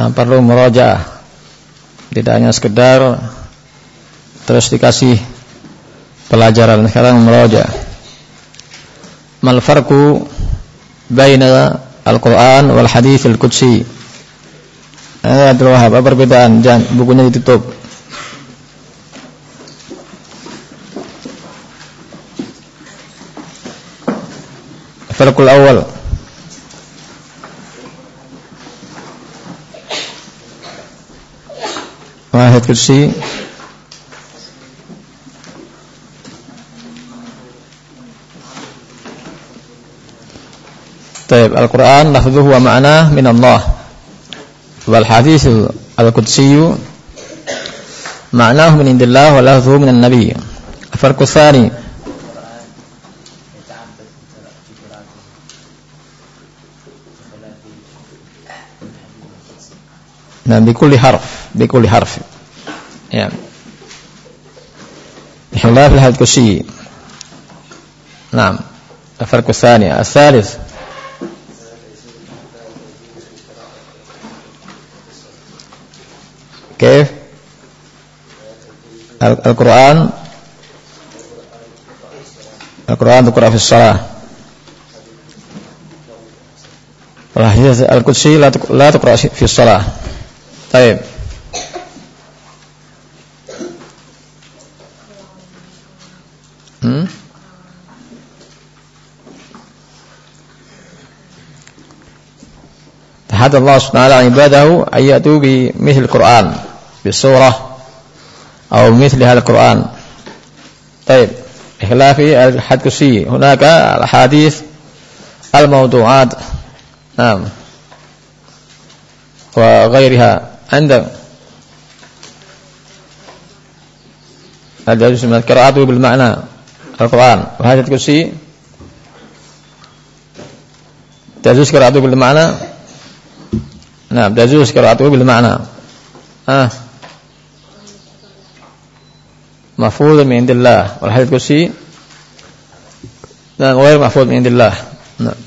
Nah perlu merojah, Tidak hanya sekedar terus dikasih pelajaran sekarang meroja. Mal farqu baina Al-Qur'an wal hadis al-qudsi? Eh, Abdul apa perbedaan? Jangan bukunya ditutup. Farqul awal Wahid kursi طيب القرآن لفظه ومعناه من الله. والحديث القدسي معناه من عند الله ولفظه من النبي. الفرق الثاني. نعم بكل حرف بكل حرف. يعني. بخلاف الحديث القدسي. نعم الفرق الثاني. الثالث. كيف القرآن القرآن تقرأ في الصلاة والحديث القدسي لا تقرأ في الصلاة طيب hmm? تحدى الله سبحانه وتعالى عباده أن يأتوا بمثل القرآن بالسورة أو مثل هذا القرآن. طيب بخلاف الحديث هناك الحديث الموضوعات. نعم. وغيرها. عندك هذا من القراءة بالمعنى القرآن. وهذا الكرسي تجوز قراءته بالمعنى؟ نعم تجوز قراءته بالمعنى. آه. محفوظ من عند الله. والحديث نعم غير محفوظ من عند الله. نعم.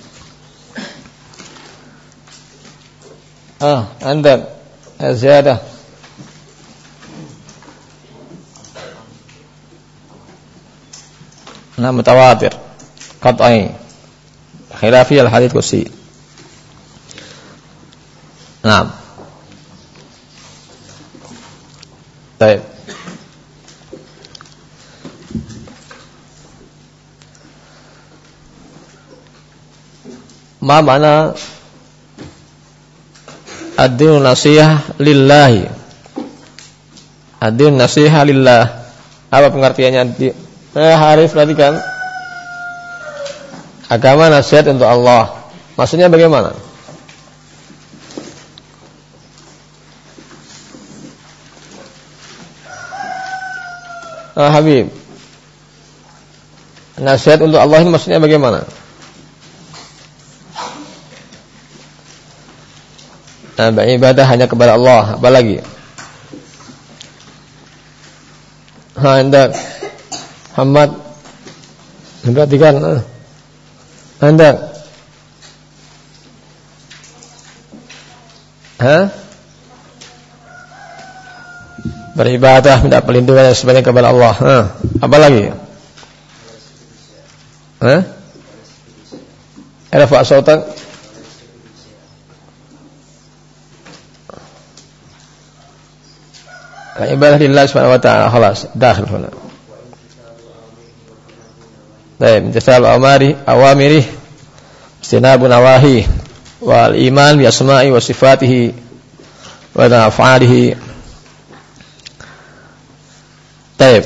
آه عندك زيادة نعم متواتر. قطعي. خلافي الحديث القدسي. نعم. طيب. ma mana adil nasihat nasihah lillahi. Adil nasihat nasihah lillah. Apa pengertiannya? Eh harif perhatikan. Agama nasihat untuk Allah. Maksudnya bagaimana? Ah, Habib. Nasihat untuk Allah ini maksudnya bagaimana? Nah, ibadah hanya kepada Allah. Apa lagi? Ha, anda Muhammad perhatikan. Anda Ha? Beribadah minta perlindungan sebanyak kepada Allah. Ha, apa lagi? Ha? Ada sautan ibadah lillah subhanahu wa ta'ala khalas dakhil huna Baik, imtithal amari awamiri istinabu nawahi wal iman bi asma'i wa sifatihi wa af'alihi Baik.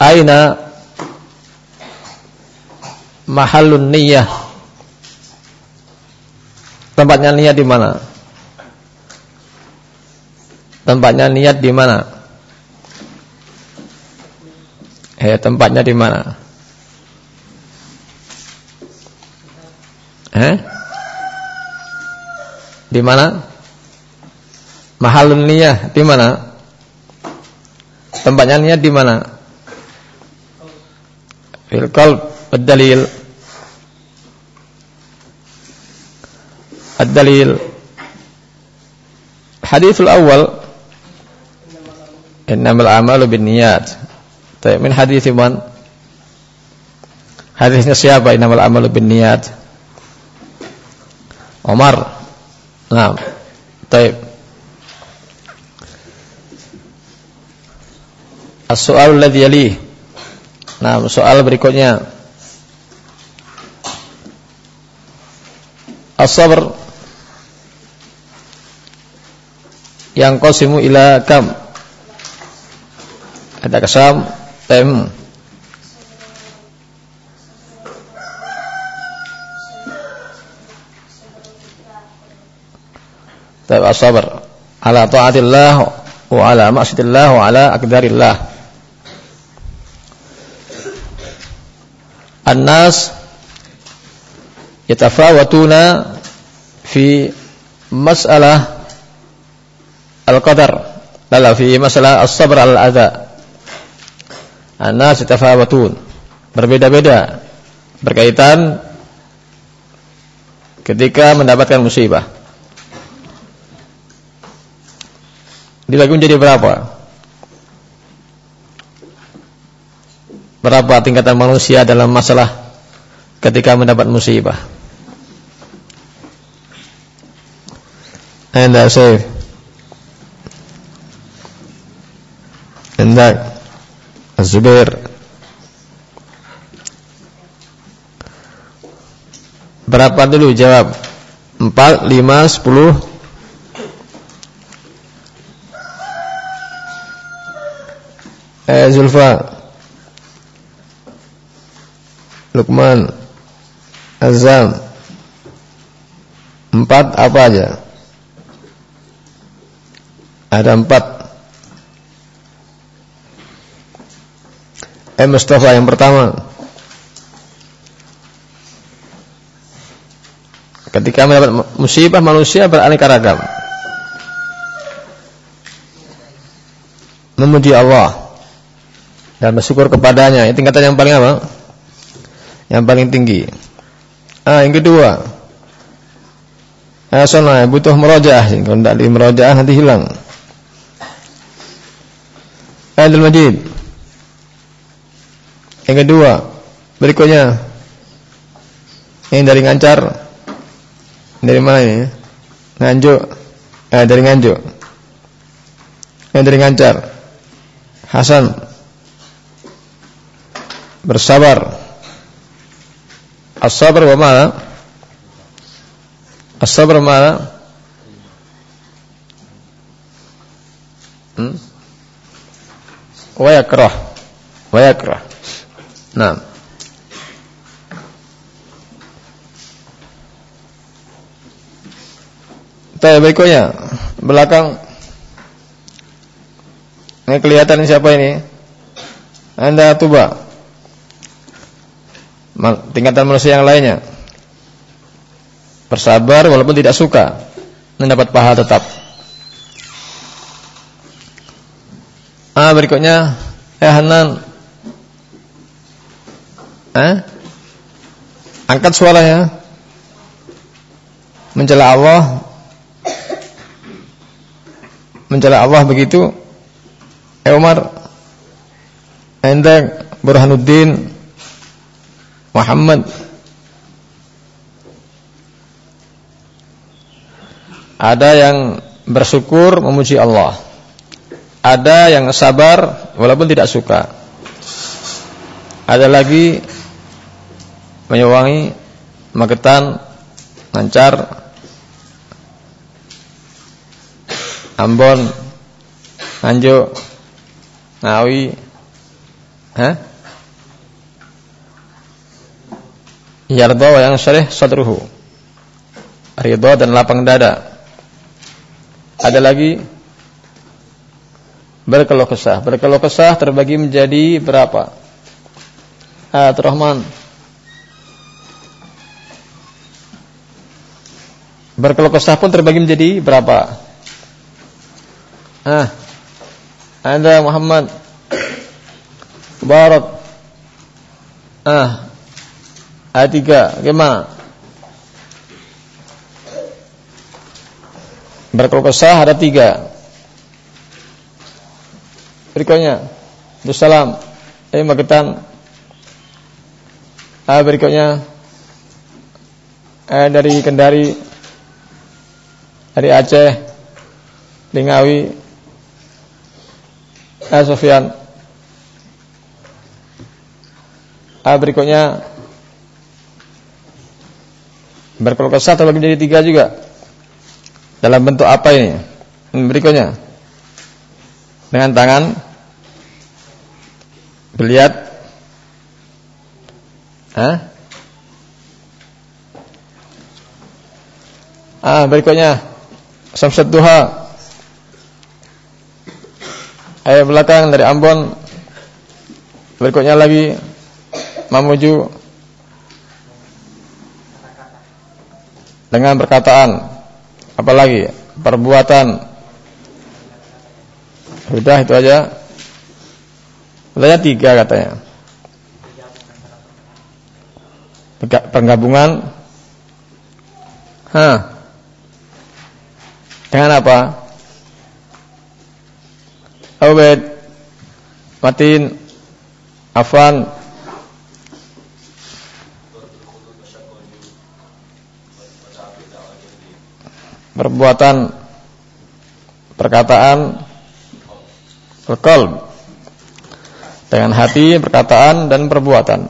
Aina mahallun niyyah Tempatnya niat di mana? Tempatnya niat di mana? Eh, tempatnya di mana? Eh? Di mana? Mahalun niat di mana? Tempatnya niat di mana? Fil dalil awal innamal amalu binniyat. Tapi min hadis Ibn Hadithnya siapa innamal amalu binniyat? Omar. Nah, tapi As-soal alladhi yali. Nah, soal berikutnya. As-sabr yang kosimu ila kam? Ada kesam, tem. Tapi sabar? Ala taatillah wa ala ma'siyatillah wa ala yatafawatuna fi mas'alah al-qadar. Lala fi masalah as-sabr al-adha An-nas yatafawatun berbeda-beda berkaitan ketika mendapatkan musibah Dibagi menjadi berapa? Berapa tingkatan manusia dalam masalah ketika mendapat musibah? Anda Syekh Anda Az-Zubair. Berapa dulu? Jawab? 4, 5, 10 eh Zulfa. Lukman. Azam. Empat apa aja? Ada empat Eh Mustafa yang pertama Ketika mendapat musibah manusia beraneka ragam Memuji Allah dan bersyukur kepadanya. Ini tingkatan yang paling apa? Yang paling tinggi. Ah, yang kedua. Ah, soalnya butuh merojaah. Kalau tidak di merojaah nanti hilang. Adil Majid. Yang kedua, berikutnya. Yang dari ngancar. Dari mana ini? Nganjuk. Eh, dari nganjuk. Yang dari ngancar. Hasan bersabar. As-sabr wa mana? As-sabr mana? Hmm? Wa yakrah. Wa yakrah. Nah. Tanya berikutnya belakang ini kelihatan siapa ini? Anda tuba tingkatan manusia yang lainnya. Bersabar walaupun tidak suka mendapat pahala tetap. Ah berikutnya eh Hanan. Eh? Angkat suaranya. Mencela Allah. Mencela Allah begitu. Eh Umar. Burhanuddin Muhammad Ada yang bersyukur memuji Allah Ada yang sabar walaupun tidak suka Ada lagi Menyewangi Magetan Lancar Ambon Nganjuk Ngawi Hah? Yardo yang syarih sadruhu. Ridho dan lapang dada. Ada lagi berkeluh kesah. Berkeluh kesah terbagi menjadi berapa? Ah, Rahman. Berkeluh kesah pun terbagi menjadi berapa? Ah. Anda Muhammad Barak Ah, Ayat 3 bagaimana? Berkeluh kesah ada tiga. Berikutnya, Salam. Eh, Magetan. Ah, berikutnya, eh, dari Kendari, dari Aceh, Lingawi, eh, Sofian. Ah, berikutnya, berkeluh kesah terbagi menjadi tiga juga. Dalam bentuk apa ini? Hmm, berikutnya. Dengan tangan Beliat Hah? Ah, berikutnya Samsat Duha. Ayat belakang dari Ambon. Berikutnya lagi Mamuju. Dengan perkataan Apalagi perbuatan. Sudah itu aja. Katanya tiga katanya. Penggabungan. Hah Dengan apa? Awed Matin Afan perbuatan perkataan qalb dengan hati, perkataan dan perbuatan.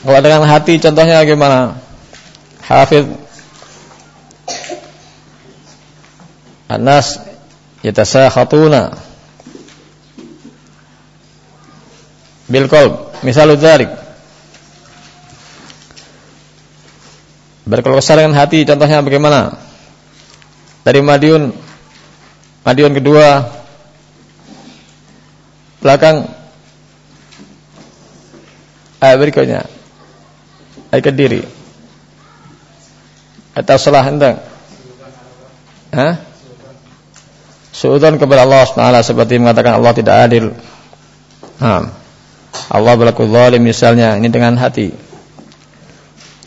Kalau dengan hati contohnya bagaimana? Hafid Anas yatasakhatuna. Bil qalb misalu dzalik. Berkeluh kesah dengan hati contohnya bagaimana? Dari Madiun Madiun kedua belakang. Ayat berikutnya. Ayat kediri atau salah hendak Hah? Suudon kepada Allah SWT seperti mengatakan Allah tidak adil. Nah, Allah berlaku zalim misalnya ini dengan hati.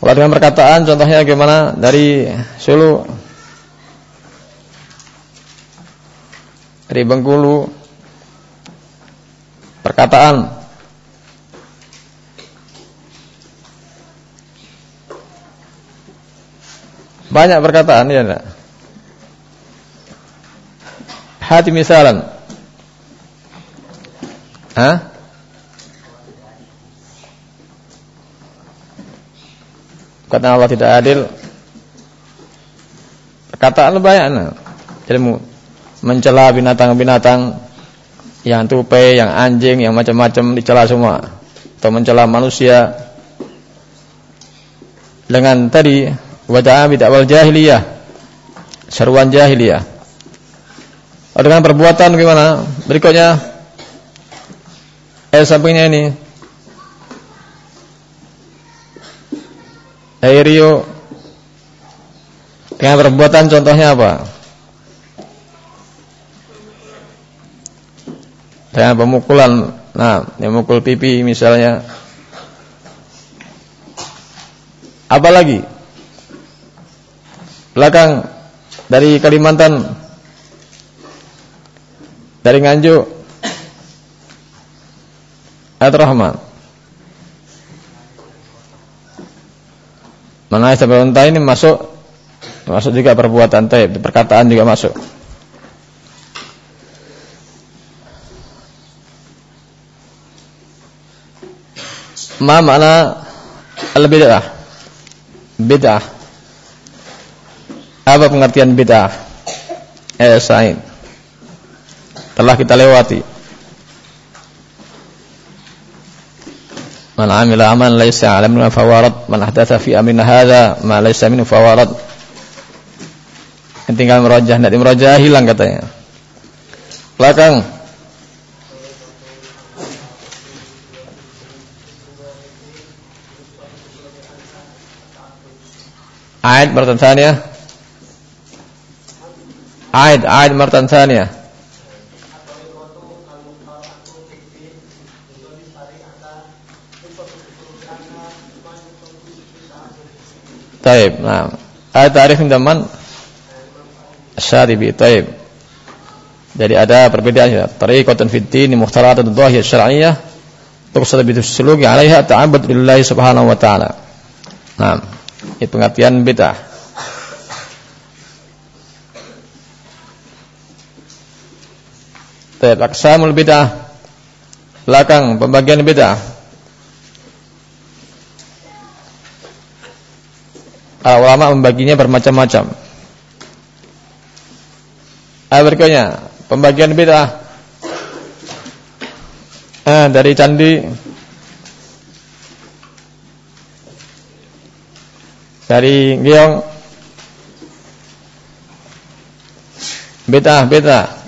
Kalau dengan perkataan contohnya bagaimana dari Sulu dari Bengkulu perkataan banyak perkataan ya enggak hati misalan Hah? Kata Allah tidak adil. Perkataan banyak nah. Ilmu mencela binatang-binatang yang tupai, yang anjing, yang macam-macam dicela semua. Atau mencela manusia dengan tadi wajah wal jahiliyah. Seruan jahiliyah. Oh, dengan perbuatan gimana? Berikutnya eh sampingnya ini Rio dengan perbuatan contohnya apa? Dengan pemukulan, nah, yang mukul pipi misalnya. Apa lagi? Belakang dari Kalimantan, dari Nganjuk, Ad-Rahman. Menangis sampai unta ini masuk masuk juga perbuatan taib, perkataan juga masuk. Ma makna al-bid'ah? Bid'ah. Apa pengertian bid'ah? Eh, Said. Telah kita lewati. Man amila aman laysa alamna fawarat Man ahdatha fi amrina hadha Ma laysa minhu fawarat Yang tinggal merajah Nanti merajah hilang katanya Belakang Aid martan Aid Aid martan thaniya Taib. Nah, ada tarif man? Syaribi. Taib. Jadi ada perbedaan ya. Tariqatun fid din mukhtaratun dhahir syar'iyyah tuqsad bi suluki 'alaiha ta'abbud lillahi subhanahu wa ta'ala. Nah, itu pengertian bid'ah. Taib aksamul bid'ah. Belakang pembagian bid'ah. Para ulama membaginya bermacam-macam. Ah, berikutnya pembagian bid'ah. Ah, dari candi dari giong bid'ah bid'ah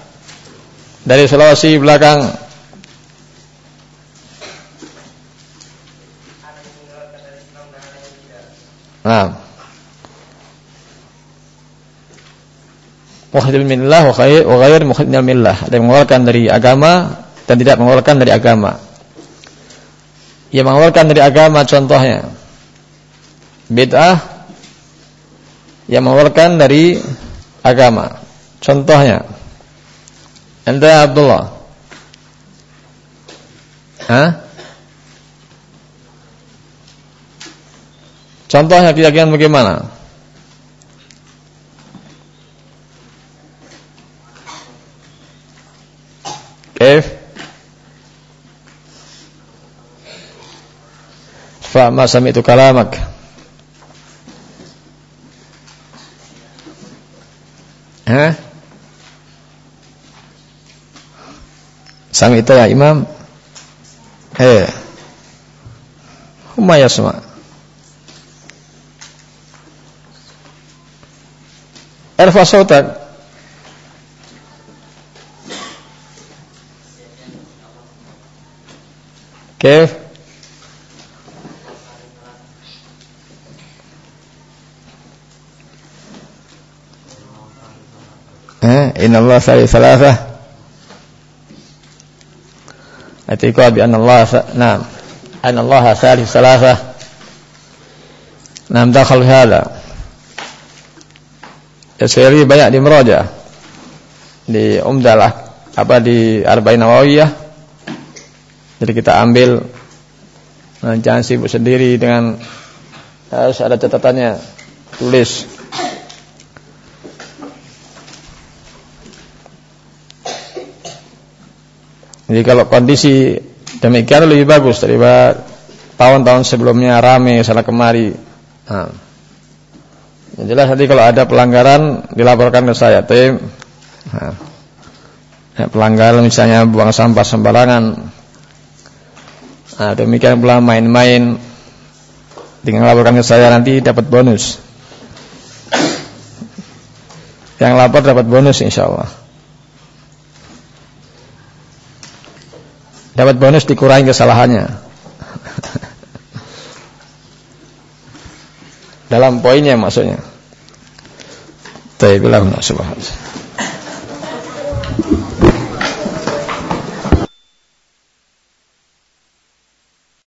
dari Sulawesi belakang Nah Mukhrijul minillah wa khair wa ghair millah. Ada yang mengeluarkan dari agama dan tidak mengeluarkan dari agama. Yang mengeluarkan dari agama contohnya bid'ah yang mengeluarkan dari agama. Contohnya anda Abdullah. Hah? Contohnya keyakinan bagaimana? Kaif? Fa'ma sami'tu kalamak. Hah? Sami itu ya Imam. Eh. Huma yasma. Erfa sautak. كيف إن الله ثلاثة اعتقاد بأن الله ف... نعم أن الله ثالث ثلاثة نعم دخل هذا Seri banyak di Meraja di Umdalah apa di Arba'in Nawawiyah jadi kita ambil nah, jangan sibuk sendiri dengan harus ada catatannya tulis Jadi kalau kondisi demikian lebih bagus daripada tahun-tahun sebelumnya rame sana kemari. Nah. Yang jelas nanti kalau ada pelanggaran dilaporkan ke saya tim. Nah. Ya, pelanggaran misalnya buang sampah sembarangan. Nah, demikian pula main-main tinggal laporkan ke saya nanti dapat bonus. Yang lapor dapat bonus insya Allah. Dapat bonus dikurangi kesalahannya. Dalam poinnya maksudnya. Tapi bilang subhanallah.